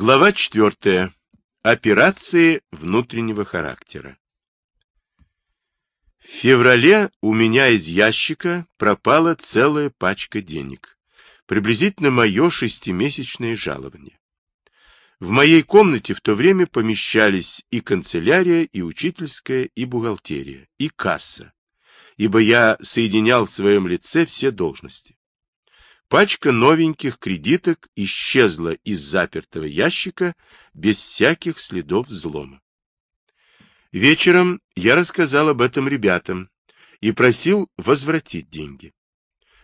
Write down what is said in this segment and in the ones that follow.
Глава четвертая. Операции внутреннего характера. В феврале у меня из ящика пропала целая пачка денег, приблизительно мое шестимесячное жалование. В моей комнате в то время помещались и канцелярия, и учительская, и бухгалтерия, и касса, ибо я соединял в своем лице все должности. Пачка новеньких кредиток исчезла из запертого ящика без всяких следов взлома. Вечером я рассказал об этом ребятам и просил возвратить деньги.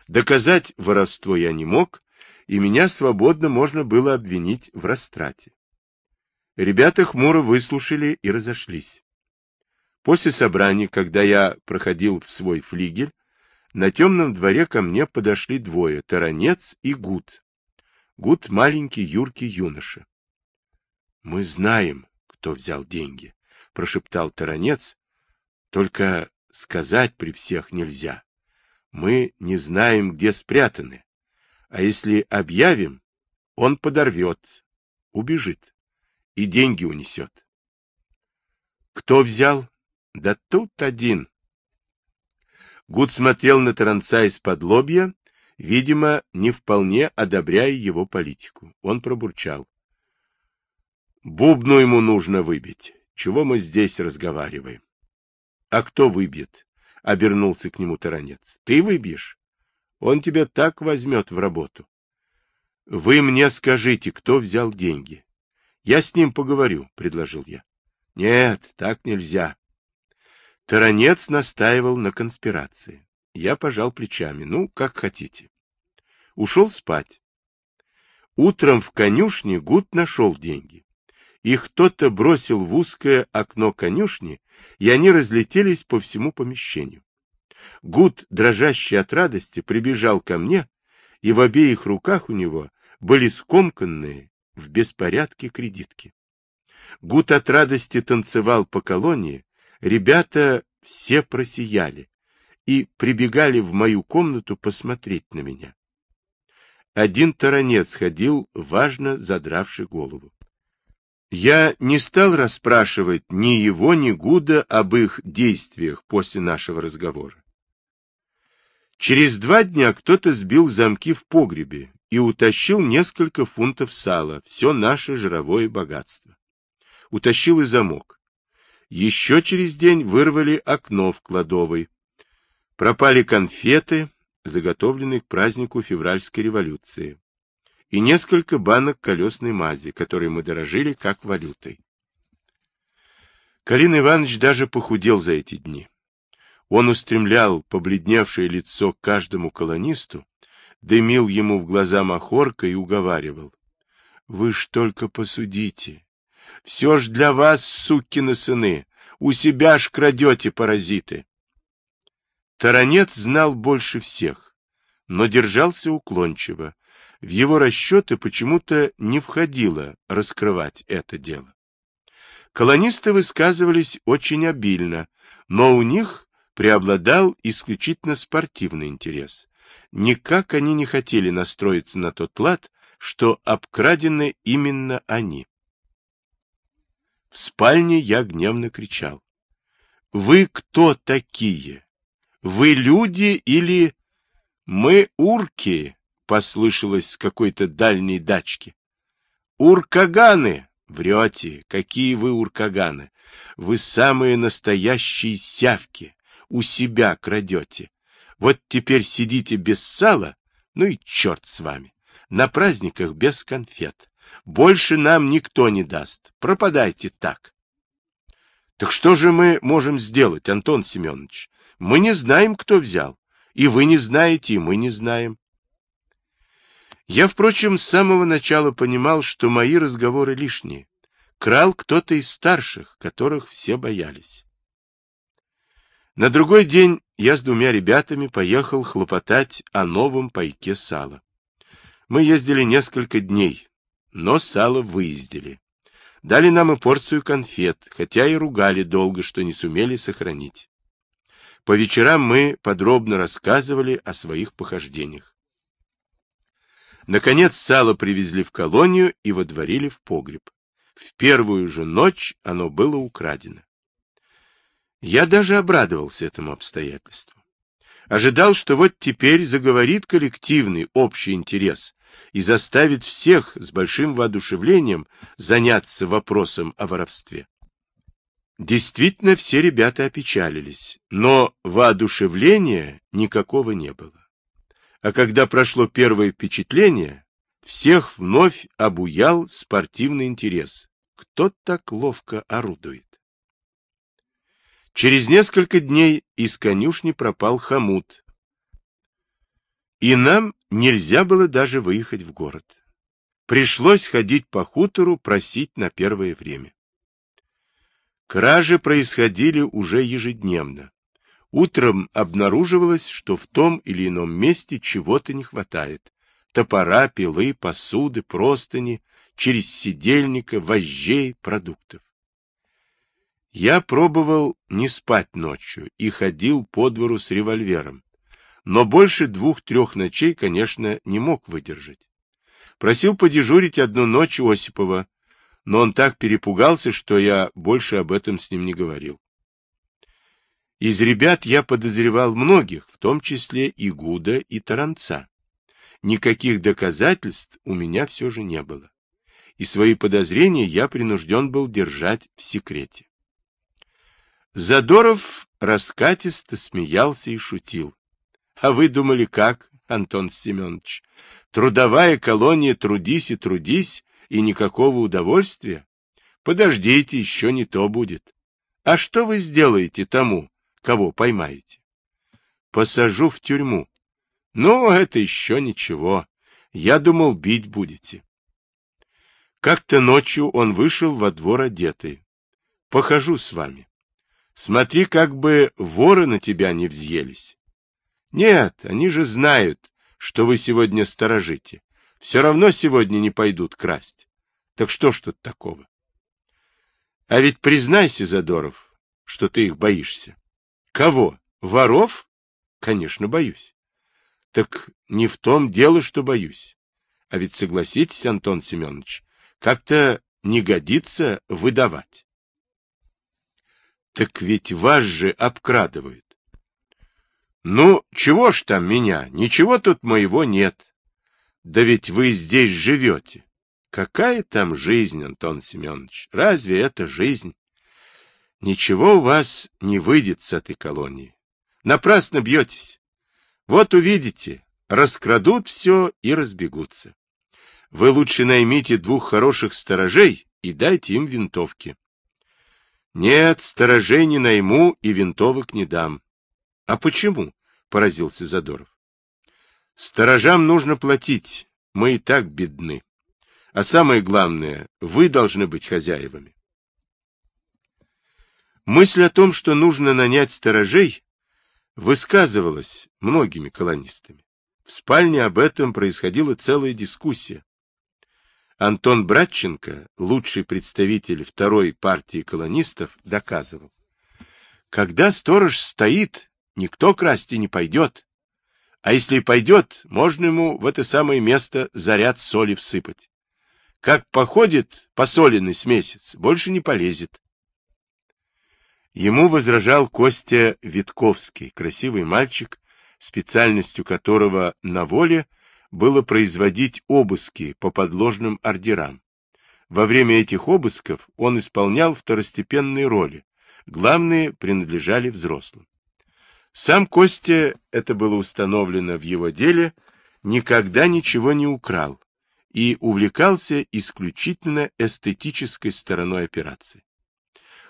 Доказать воровство я не мог, и меня свободно можно было обвинить в растрате. Ребята хмуро выслушали и разошлись. После собрания, когда я проходил в свой флигель, на темном дворе ко мне подошли двое, Таранец и Гуд. Гуд — маленький, юркий юноша. — Мы знаем, кто взял деньги, — прошептал Таранец. — Только сказать при всех нельзя. Мы не знаем, где спрятаны. А если объявим, он подорвет, убежит и деньги унесет. Кто взял? Да тут один, Гуд смотрел на Таранца из-под лобья, видимо, не вполне одобряя его политику. Он пробурчал. Бубну ему нужно выбить. Чего мы здесь разговариваем? — А кто выбьет? — обернулся к нему Таранец. — Ты выбьешь? Он тебя так возьмет в работу. — Вы мне скажите, кто взял деньги. — Я с ним поговорю, — предложил я. — Нет, так нельзя. Таранец настаивал на конспирации. Я пожал плечами. Ну, как хотите. Ушел спать. Утром в конюшне Гуд нашел деньги. Их кто-то бросил в узкое окно конюшни, и они разлетелись по всему помещению. Гуд, дрожащий от радости, прибежал ко мне, и в обеих руках у него были скомканные в беспорядке кредитки. Гуд от радости танцевал по колонии, Ребята все просияли и прибегали в мою комнату посмотреть на меня. Один таранец ходил, важно задравший голову. Я не стал расспрашивать ни его, ни Гуда об их действиях после нашего разговора. Через два дня кто-то сбил замки в погребе и утащил несколько фунтов сала, все наше жировое богатство. Утащил и замок. Еще через день вырвали окно в кладовой. Пропали конфеты, заготовленные к празднику февральской революции, и несколько банок колесной мази, которые мы дорожили как валютой. Калин Иванович даже похудел за эти дни. Он устремлял побледневшее лицо каждому колонисту, дымил ему в глаза махорка и уговаривал. — Вы ж только посудите, все ж для вас, сукины сыны, у себя ж крадете, паразиты. Таранец знал больше всех, но держался уклончиво. В его расчеты почему-то не входило раскрывать это дело. Колонисты высказывались очень обильно, но у них преобладал исключительно спортивный интерес. Никак они не хотели настроиться на тот лад, что обкрадены именно они. В спальне я гневно кричал. «Вы кто такие? Вы люди или...» «Мы урки», — послышалось с какой-то дальней дачки. «Уркаганы!» «Врете! Какие вы уркаганы! Вы самые настоящие сявки! У себя крадете! Вот теперь сидите без сала, ну и черт с вами! На праздниках без конфет!» Больше нам никто не даст. Пропадайте так. Так что же мы можем сделать, Антон Семенович? Мы не знаем, кто взял. И вы не знаете, и мы не знаем. Я, впрочем, с самого начала понимал, что мои разговоры лишние. Крал кто-то из старших, которых все боялись. На другой день я с двумя ребятами поехал хлопотать о новом пайке сала. Мы ездили несколько дней, но сало выездили. Дали нам и порцию конфет, хотя и ругали долго, что не сумели сохранить. По вечерам мы подробно рассказывали о своих похождениях. Наконец сало привезли в колонию и водворили в погреб. В первую же ночь оно было украдено. Я даже обрадовался этому обстоятельству. Ожидал, что вот теперь заговорит коллективный общий интерес и заставит всех с большим воодушевлением заняться вопросом о воровстве. Действительно, все ребята опечалились, но воодушевления никакого не было. А когда прошло первое впечатление, всех вновь обуял спортивный интерес. Кто так ловко орудует? Через несколько дней из конюшни пропал хомут. И нам нельзя было даже выехать в город. Пришлось ходить по хутору, просить на первое время. Кражи происходили уже ежедневно. Утром обнаруживалось, что в том или ином месте чего-то не хватает. Топора, пилы, посуды, простыни, через сидельника, вожжей, продуктов. Я пробовал не спать ночью и ходил по двору с револьвером, но больше двух-трех ночей, конечно, не мог выдержать. Просил подежурить одну ночь Осипова, но он так перепугался, что я больше об этом с ним не говорил. Из ребят я подозревал многих, в том числе и Гуда, и Таранца. Никаких доказательств у меня все же не было. И свои подозрения я принужден был держать в секрете. Задоров раскатисто смеялся и шутил. А вы думали как, Антон Семенович? Трудовая колония трудись и трудись, и никакого удовольствия? Подождите, еще не то будет. А что вы сделаете тому, кого поймаете? Посажу в тюрьму. Ну, это еще ничего. Я думал, бить будете. Как-то ночью он вышел во двор одетый. Похожу с вами. Смотри, как бы воры на тебя не взъелись. Нет, они же знают, что вы сегодня сторожите. Все равно сегодня не пойдут красть. Так что ж тут такого? А ведь признайся, Задоров, что ты их боишься. Кого? Воров? Конечно, боюсь. Так не в том дело, что боюсь. А ведь согласитесь, Антон Семенович, как-то не годится выдавать. Так ведь вас же обкрадывают. Ну, чего ж там меня? Ничего тут моего нет. Да ведь вы здесь живете. Какая там жизнь, Антон Семенович? Разве это жизнь? Ничего у вас не выйдет с этой колонии. Напрасно бьетесь. Вот увидите, раскрадут все и разбегутся. Вы лучше наймите двух хороших сторожей и дайте им винтовки. Нет, сторожей не найму и винтовок не дам. А почему? Поразился Задоров. Сторожам нужно платить, мы и так бедны. А самое главное, вы должны быть хозяевами. Мысль о том, что нужно нанять сторожей, высказывалась многими колонистами. В спальне об этом происходила целая дискуссия. Антон Братченко, лучший представитель второй партии колонистов, доказывал. Когда сторож стоит, никто красть и не пойдет. А если и пойдет, можно ему в это самое место заряд соли всыпать. Как походит посоленный с месяц, больше не полезет. Ему возражал Костя Витковский, красивый мальчик, специальностью которого на воле было производить обыски по подложным ордерам. Во время этих обысков он исполнял второстепенные роли, главные принадлежали взрослым. Сам Костя, это было установлено в его деле, никогда ничего не украл и увлекался исключительно эстетической стороной операции.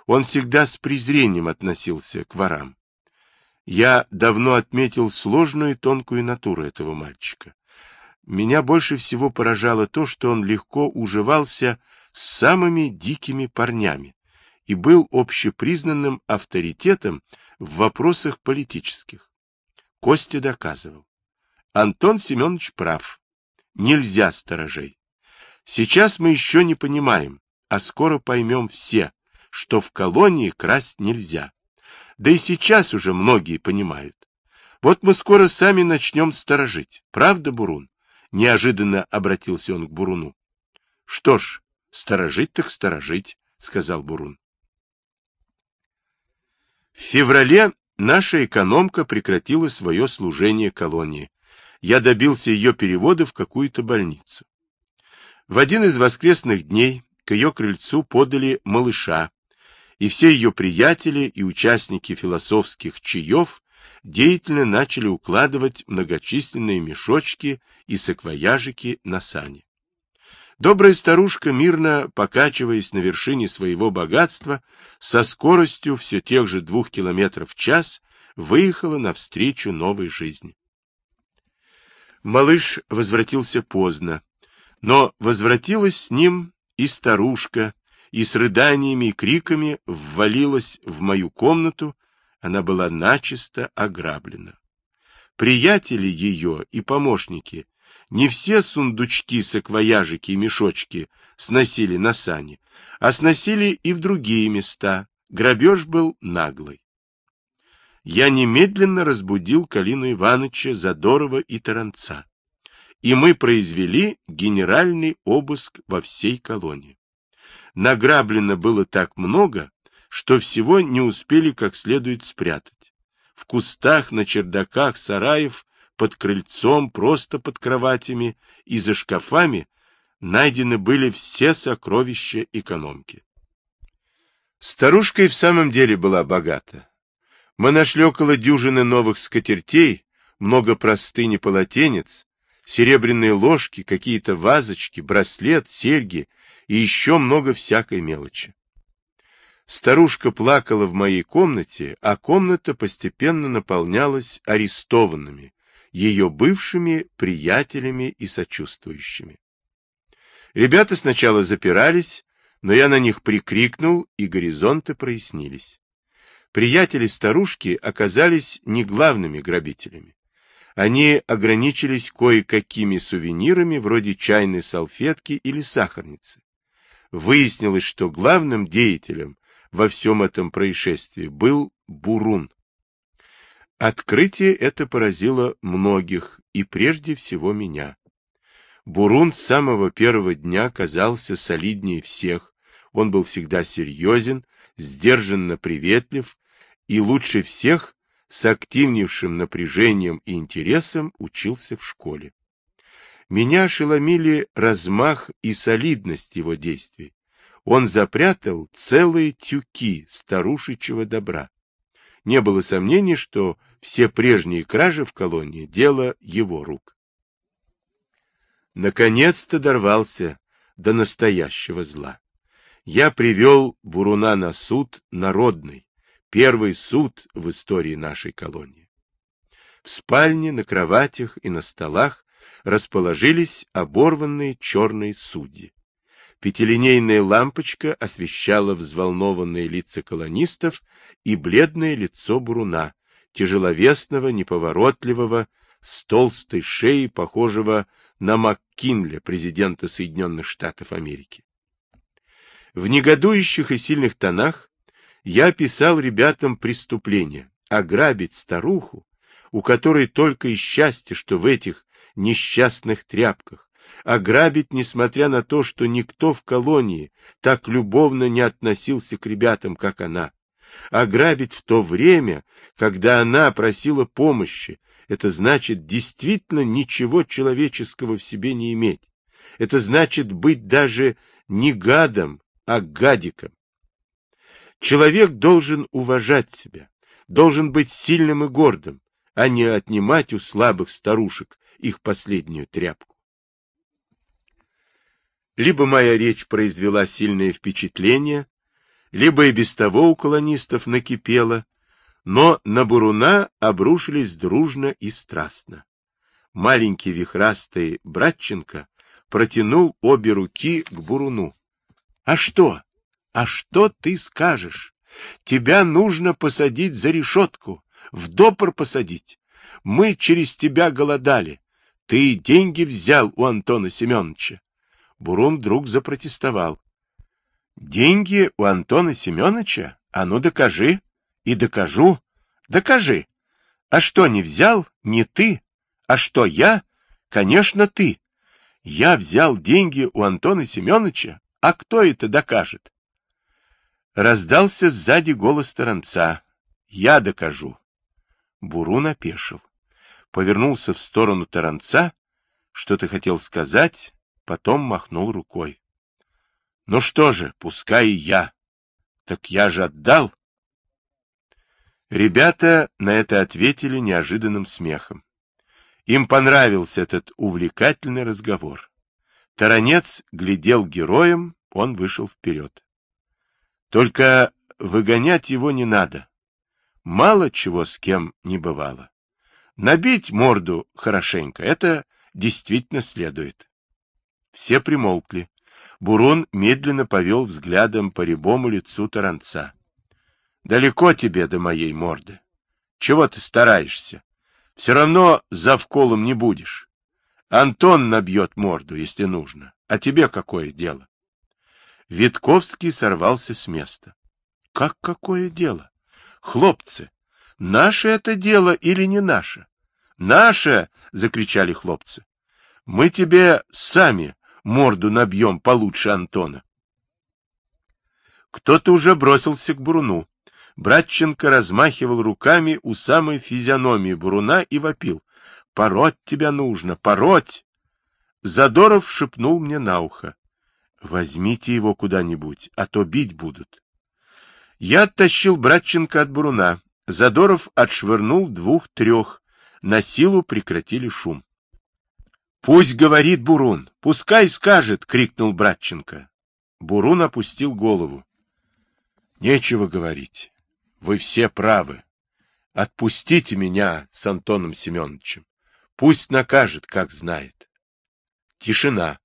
Он всегда с презрением относился к ворам. Я давно отметил сложную и тонкую натуру этого мальчика. Меня больше всего поражало то, что он легко уживался с самыми дикими парнями и был общепризнанным авторитетом в вопросах политических. Костя доказывал. Антон Семенович прав. Нельзя сторожей. Сейчас мы еще не понимаем, а скоро поймем все, что в колонии красть нельзя. Да и сейчас уже многие понимают. Вот мы скоро сами начнем сторожить. Правда, Бурун? Неожиданно обратился он к Буруну. — Что ж, сторожить так сторожить, — сказал Бурун. В феврале наша экономка прекратила свое служение колонии. Я добился ее перевода в какую-то больницу. В один из воскресных дней к ее крыльцу подали малыша, и все ее приятели и участники философских чаев деятельно начали укладывать многочисленные мешочки и саквояжики на сани. Добрая старушка, мирно покачиваясь на вершине своего богатства, со скоростью все тех же двух километров в час выехала навстречу новой жизни. Малыш возвратился поздно, но возвратилась с ним и старушка, и с рыданиями и криками ввалилась в мою комнату, она была начисто ограблена. Приятели ее и помощники не все сундучки, саквояжики и мешочки сносили на сани, а сносили и в другие места. Грабеж был наглый. Я немедленно разбудил Калину Ивановича, Задорова и Таранца. И мы произвели генеральный обыск во всей колонии. Награблено было так много, что всего не успели как следует спрятать. В кустах, на чердаках сараев, под крыльцом, просто под кроватями и за шкафами найдены были все сокровища экономки. Старушка и в самом деле была богата. Мы нашли около дюжины новых скатертей, много простынь и полотенец, серебряные ложки, какие-то вазочки, браслет, серьги и еще много всякой мелочи. Старушка плакала в моей комнате, а комната постепенно наполнялась арестованными, ее бывшими приятелями и сочувствующими. Ребята сначала запирались, но я на них прикрикнул, и горизонты прояснились. Приятели старушки оказались не главными грабителями. Они ограничились кое-какими сувенирами, вроде чайной салфетки или сахарницы. Выяснилось, что главным деятелем во всем этом происшествии был Бурун. Открытие это поразило многих, и прежде всего меня. Бурун с самого первого дня казался солиднее всех, он был всегда серьезен, сдержанно приветлив и лучше всех с активнейшим напряжением и интересом учился в школе. Меня ошеломили размах и солидность его действий он запрятал целые тюки старушечьего добра. Не было сомнений, что все прежние кражи в колонии — дело его рук. Наконец-то дорвался до настоящего зла. Я привел Буруна на суд народный, первый суд в истории нашей колонии. В спальне, на кроватях и на столах расположились оборванные черные судьи. Пятилинейная лампочка освещала взволнованные лица колонистов и бледное лицо Буруна, тяжеловесного, неповоротливого, с толстой шеей, похожего на МакКинля, президента Соединенных Штатов Америки. В негодующих и сильных тонах я описал ребятам преступление, ограбить старуху, у которой только и счастье, что в этих несчастных тряпках, ограбить, несмотря на то, что никто в колонии так любовно не относился к ребятам, как она. Ограбить в то время, когда она просила помощи, это значит действительно ничего человеческого в себе не иметь. Это значит быть даже не гадом, а гадиком. Человек должен уважать себя, должен быть сильным и гордым, а не отнимать у слабых старушек их последнюю тряпку. Либо моя речь произвела сильное впечатление, либо и без того у колонистов накипело, но на Буруна обрушились дружно и страстно. Маленький вихрастый Братченко протянул обе руки к Буруну. — А что? А что ты скажешь? Тебя нужно посадить за решетку, в допор посадить. Мы через тебя голодали. Ты деньги взял у Антона Семеновича. Бурун вдруг запротестовал. — Деньги у Антона Семеновича? А ну докажи. И докажу. Докажи. А что не взял? Не ты. А что я? Конечно, ты. Я взял деньги у Антона Семеновича? А кто это докажет? Раздался сзади голос Таранца. Я докажу. Бурун опешил. Повернулся в сторону Таранца, что-то хотел сказать, потом махнул рукой. Ну что же, пускай и я. Так я же отдал. Ребята на это ответили неожиданным смехом. Им понравился этот увлекательный разговор. Таранец глядел героем, он вышел вперед. Только выгонять его не надо. Мало чего с кем не бывало. Набить морду хорошенько — это действительно следует. Все примолкли. Бурун медленно повел взглядом по рябому лицу таранца. — Далеко тебе до моей морды. Чего ты стараешься? Все равно за вколом не будешь. Антон набьет морду, если нужно. А тебе какое дело? Витковский сорвался с места. — Как какое дело? Хлопцы, наше это дело или не наше? — Наше! — закричали хлопцы. — Мы тебе сами морду набьем получше Антона. Кто-то уже бросился к Буруну. Братченко размахивал руками у самой физиономии Буруна и вопил. — Пороть тебя нужно, пороть! Задоров шепнул мне на ухо. — Возьмите его куда-нибудь, а то бить будут. Я оттащил Братченко от Буруна. Задоров отшвырнул двух-трех. На силу прекратили шум. Пусть говорит Бурун, пускай скажет, крикнул Братченко. Бурун опустил голову. Нечего говорить. Вы все правы. Отпустите меня с Антоном Семеновичем. Пусть накажет, как знает. Тишина.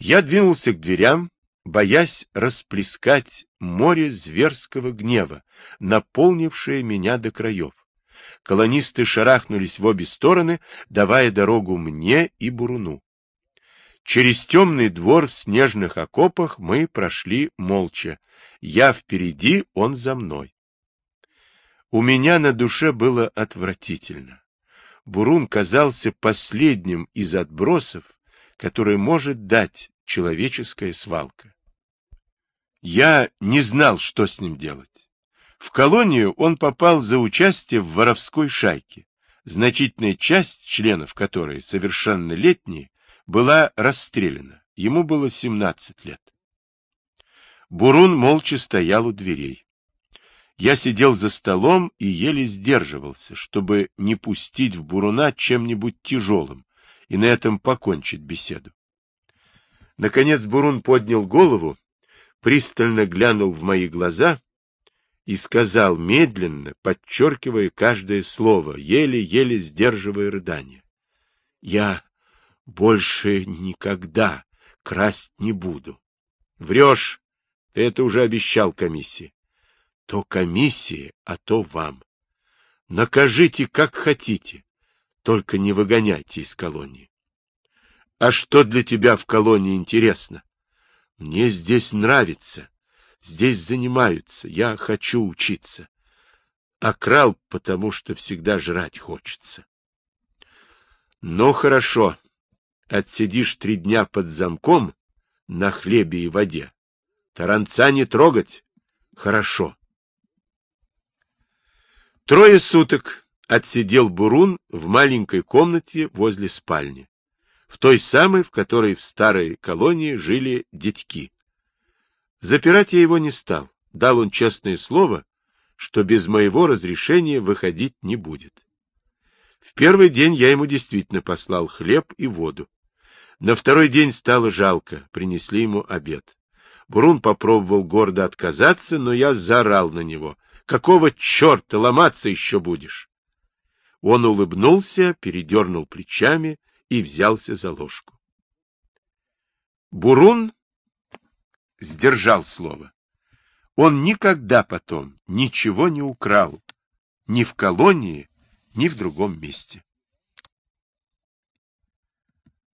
Я двинулся к дверям, боясь расплескать море зверского гнева, наполнившее меня до краев. Колонисты шарахнулись в обе стороны, давая дорогу мне и Буруну. Через темный двор в снежных окопах мы прошли молча. Я впереди, он за мной. У меня на душе было отвратительно. Бурун казался последним из отбросов, который может дать человеческая свалка. Я не знал, что с ним делать. В колонию он попал за участие в воровской шайке, значительная часть членов которой, совершеннолетние, была расстреляна. Ему было 17 лет. Бурун молча стоял у дверей. Я сидел за столом и еле сдерживался, чтобы не пустить в Буруна чем-нибудь тяжелым и на этом покончить беседу. Наконец Бурун поднял голову, пристально глянул в мои глаза и сказал медленно, подчеркивая каждое слово, еле-еле сдерживая рыдание. — Я больше никогда красть не буду. — Врешь! Ты это уже обещал комиссии. — То комиссии, а то вам. Накажите, как хотите, только не выгоняйте из колонии. — А что для тебя в колонии интересно? — Мне здесь нравится. Здесь занимаются, я хочу учиться. А крал, потому что всегда жрать хочется. Ну, хорошо. Отсидишь три дня под замком на хлебе и воде. Таранца не трогать. Хорошо. Трое суток отсидел Бурун в маленькой комнате возле спальни, в той самой, в которой в старой колонии жили детьки. Запирать я его не стал. Дал он честное слово, что без моего разрешения выходить не будет. В первый день я ему действительно послал хлеб и воду. На второй день стало жалко, принесли ему обед. Бурун попробовал гордо отказаться, но я заорал на него. «Какого черта ломаться еще будешь?» Он улыбнулся, передернул плечами и взялся за ложку. Бурун сдержал слово. Он никогда потом ничего не украл, ни в колонии, ни в другом месте.